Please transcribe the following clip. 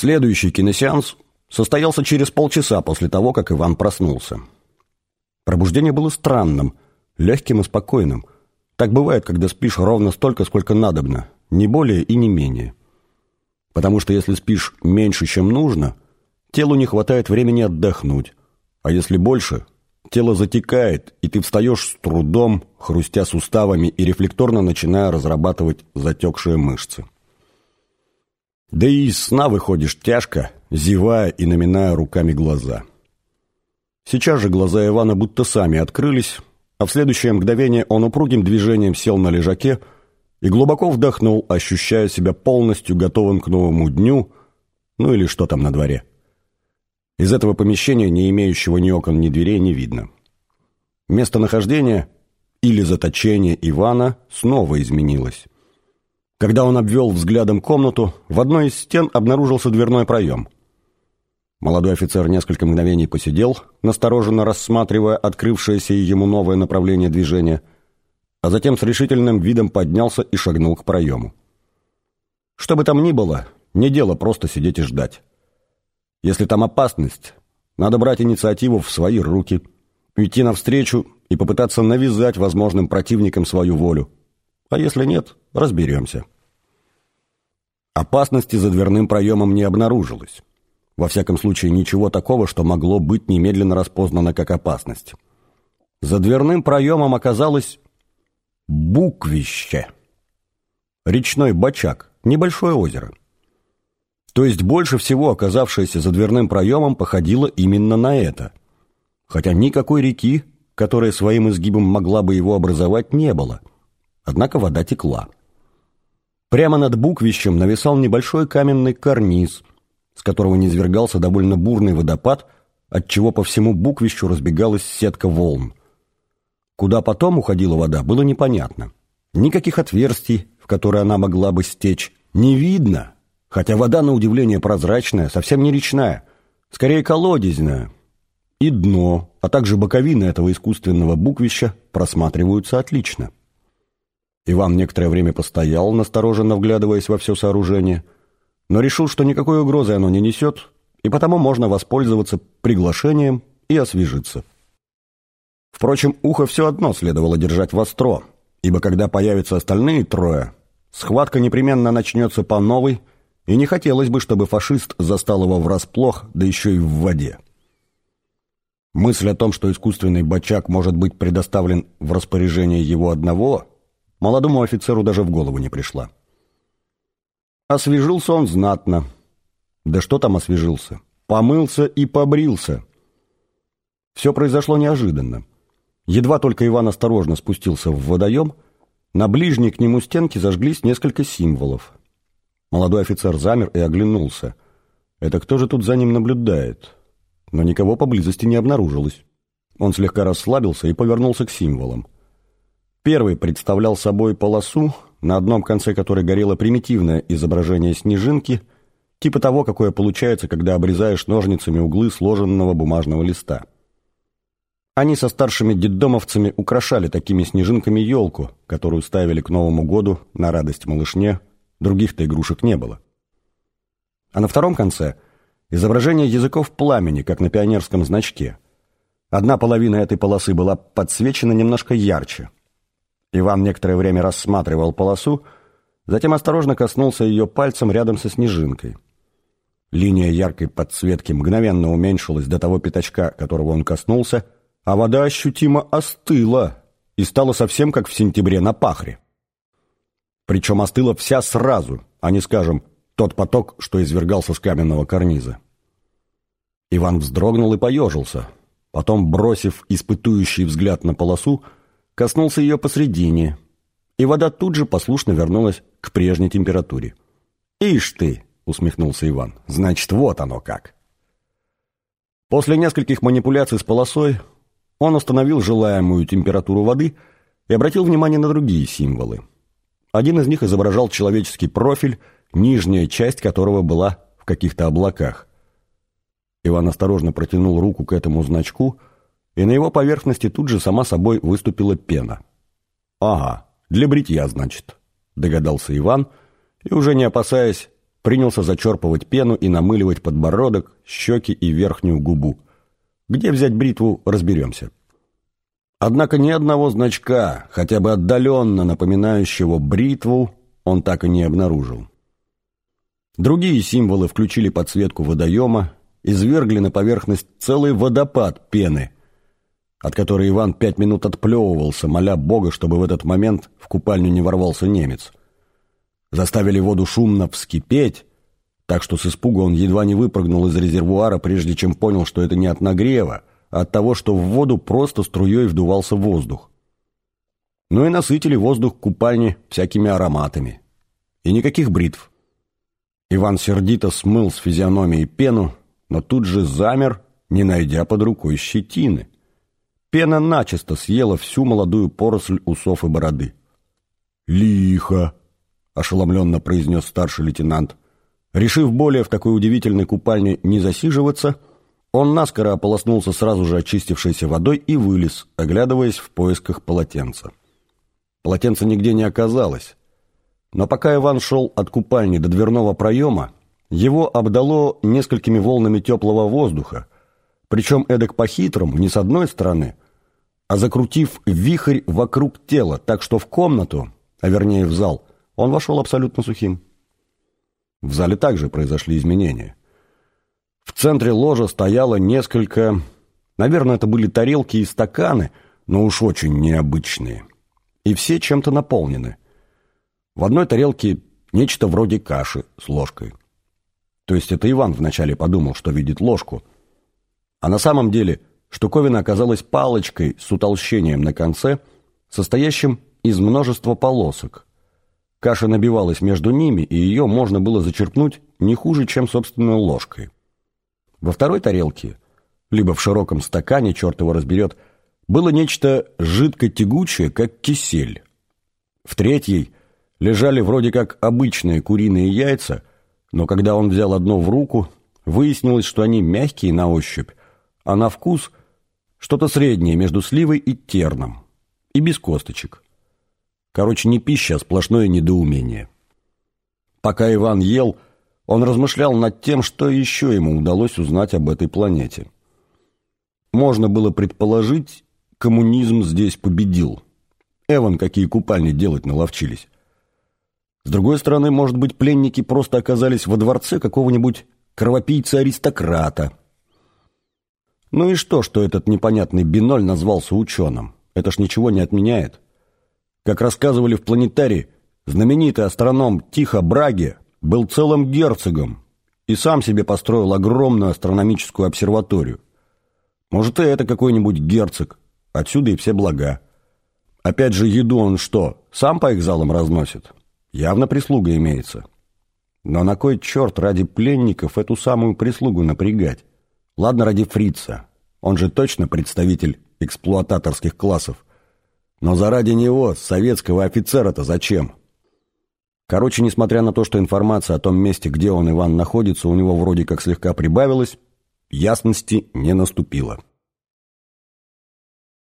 Следующий киносеанс состоялся через полчаса после того, как Иван проснулся. Пробуждение было странным, легким и спокойным. Так бывает, когда спишь ровно столько, сколько надобно, не более и не менее. Потому что если спишь меньше, чем нужно, телу не хватает времени отдохнуть, а если больше, тело затекает, и ты встаешь с трудом, хрустя суставами и рефлекторно начиная разрабатывать затекшие мышцы. Да и из сна выходишь тяжко, зевая и наминая руками глаза. Сейчас же глаза Ивана будто сами открылись, а в следующее мгновение он упругим движением сел на лежаке и глубоко вдохнул, ощущая себя полностью готовым к новому дню, ну или что там на дворе. Из этого помещения, не имеющего ни окон, ни дверей, не видно. Местонахождение или заточение Ивана снова изменилось. Когда он обвел взглядом комнату, в одной из стен обнаружился дверной проем. Молодой офицер несколько мгновений посидел, настороженно рассматривая открывшееся ему новое направление движения, а затем с решительным видом поднялся и шагнул к проему. Что бы там ни было, не дело просто сидеть и ждать. Если там опасность, надо брать инициативу в свои руки, идти навстречу и попытаться навязать возможным противникам свою волю. А если нет, разберемся. Опасности за дверным проемом не обнаружилось. Во всяком случае, ничего такого, что могло быть немедленно распознано как опасность. За дверным проемом оказалось буквище. Речной бачак, небольшое озеро. То есть больше всего оказавшееся за дверным проемом походило именно на это. Хотя никакой реки, которая своим изгибом могла бы его образовать, не было. Однако вода текла. Прямо над буквищем нависал небольшой каменный карниз, с которого низвергался довольно бурный водопад, отчего по всему буквищу разбегалась сетка волн. Куда потом уходила вода, было непонятно. Никаких отверстий, в которые она могла бы стечь, не видно, хотя вода, на удивление, прозрачная, совсем не речная, скорее колодезная. И дно, а также боковины этого искусственного буквища просматриваются отлично. Иван некоторое время постоял, настороженно вглядываясь во все сооружение, но решил, что никакой угрозы оно не несет, и потому можно воспользоваться приглашением и освежиться. Впрочем, ухо все одно следовало держать востро, ибо когда появятся остальные трое, схватка непременно начнется по новой, и не хотелось бы, чтобы фашист застал его врасплох, да еще и в воде. Мысль о том, что искусственный бачак может быть предоставлен в распоряжение его одного, молодому офицеру даже в голову не пришла. Освежился он знатно. Да что там освежился? Помылся и побрился. Все произошло неожиданно. Едва только Иван осторожно спустился в водоем, на ближней к нему стенке зажглись несколько символов. Молодой офицер замер и оглянулся. Это кто же тут за ним наблюдает? Но никого поблизости не обнаружилось. Он слегка расслабился и повернулся к символам. Первый представлял собой полосу, на одном конце которой горело примитивное изображение снежинки, типа того, какое получается, когда обрезаешь ножницами углы сложенного бумажного листа. Они со старшими детдомовцами украшали такими снежинками елку, которую ставили к Новому году на радость малышне, других-то игрушек не было. А на втором конце изображение языков пламени, как на пионерском значке. Одна половина этой полосы была подсвечена немножко ярче – Иван некоторое время рассматривал полосу, затем осторожно коснулся ее пальцем рядом со снежинкой. Линия яркой подсветки мгновенно уменьшилась до того пятачка, которого он коснулся, а вода ощутимо остыла и стала совсем как в сентябре на пахре. Причем остыла вся сразу, а не, скажем, тот поток, что извергался с каменного карниза. Иван вздрогнул и поежился. Потом, бросив испытующий взгляд на полосу, коснулся ее посредине, и вода тут же послушно вернулась к прежней температуре. «Ишь ты!» — усмехнулся Иван. «Значит, вот оно как!» После нескольких манипуляций с полосой он установил желаемую температуру воды и обратил внимание на другие символы. Один из них изображал человеческий профиль, нижняя часть которого была в каких-то облаках. Иван осторожно протянул руку к этому значку — и на его поверхности тут же сама собой выступила пена. «Ага, для бритья, значит», — догадался Иван, и уже не опасаясь, принялся зачерпывать пену и намыливать подбородок, щеки и верхнюю губу. Где взять бритву, разберемся. Однако ни одного значка, хотя бы отдаленно напоминающего бритву, он так и не обнаружил. Другие символы включили подсветку водоема, извергли на поверхность целый водопад пены, от которой Иван пять минут отплевывался, моля Бога, чтобы в этот момент в купальню не ворвался немец. Заставили воду шумно вскипеть, так что с испуга он едва не выпрыгнул из резервуара, прежде чем понял, что это не от нагрева, а от того, что в воду просто струей вдувался воздух. Ну и насытили воздух купальни всякими ароматами. И никаких бритв. Иван сердито смыл с физиономии пену, но тут же замер, не найдя под рукой щетины. Пена начисто съела всю молодую поросль усов и бороды. «Лихо!» — ошеломленно произнес старший лейтенант. Решив более в такой удивительной купальне не засиживаться, он наскоро ополоснулся сразу же очистившейся водой и вылез, оглядываясь в поисках полотенца. Полотенца нигде не оказалось. Но пока Иван шел от купальни до дверного проема, его обдало несколькими волнами теплого воздуха, причем эдак по-хитрому, не с одной стороны, а закрутив вихрь вокруг тела, так что в комнату, а вернее в зал, он вошел абсолютно сухим. В зале также произошли изменения. В центре ложа стояло несколько... Наверное, это были тарелки и стаканы, но уж очень необычные. И все чем-то наполнены. В одной тарелке нечто вроде каши с ложкой. То есть это Иван вначале подумал, что видит ложку. А на самом деле штуковина оказалась палочкой с утолщением на конце, состоящим из множества полосок. Каша набивалась между ними, и ее можно было зачерпнуть не хуже, чем собственной ложкой. Во второй тарелке, либо в широком стакане, черт его разберет, было нечто жидко-тягучее, как кисель. В третьей лежали вроде как обычные куриные яйца, но когда он взял одно в руку, выяснилось, что они мягкие на ощупь, а на вкус что-то среднее между сливой и терном, и без косточек. Короче, не пища, а сплошное недоумение. Пока Иван ел, он размышлял над тем, что еще ему удалось узнать об этой планете. Можно было предположить, коммунизм здесь победил. Эван какие купальни делать наловчились. С другой стороны, может быть, пленники просто оказались во дворце какого-нибудь кровопийца-аристократа. Ну и что, что этот непонятный Биноль назвался ученым? Это ж ничего не отменяет. Как рассказывали в планетарии, знаменитый астроном Тихо Браге был целым герцогом и сам себе построил огромную астрономическую обсерваторию. Может, и это какой-нибудь герцог. Отсюда и все блага. Опять же, еду он что, сам по их залам разносит? Явно прислуга имеется. Но на кой черт ради пленников эту самую прислугу напрягать? Ладно, ради фрица. Он же точно представитель эксплуататорских классов. Но заради него, советского офицера-то зачем? Короче, несмотря на то, что информация о том месте, где он, Иван, находится, у него вроде как слегка прибавилась, ясности не наступило.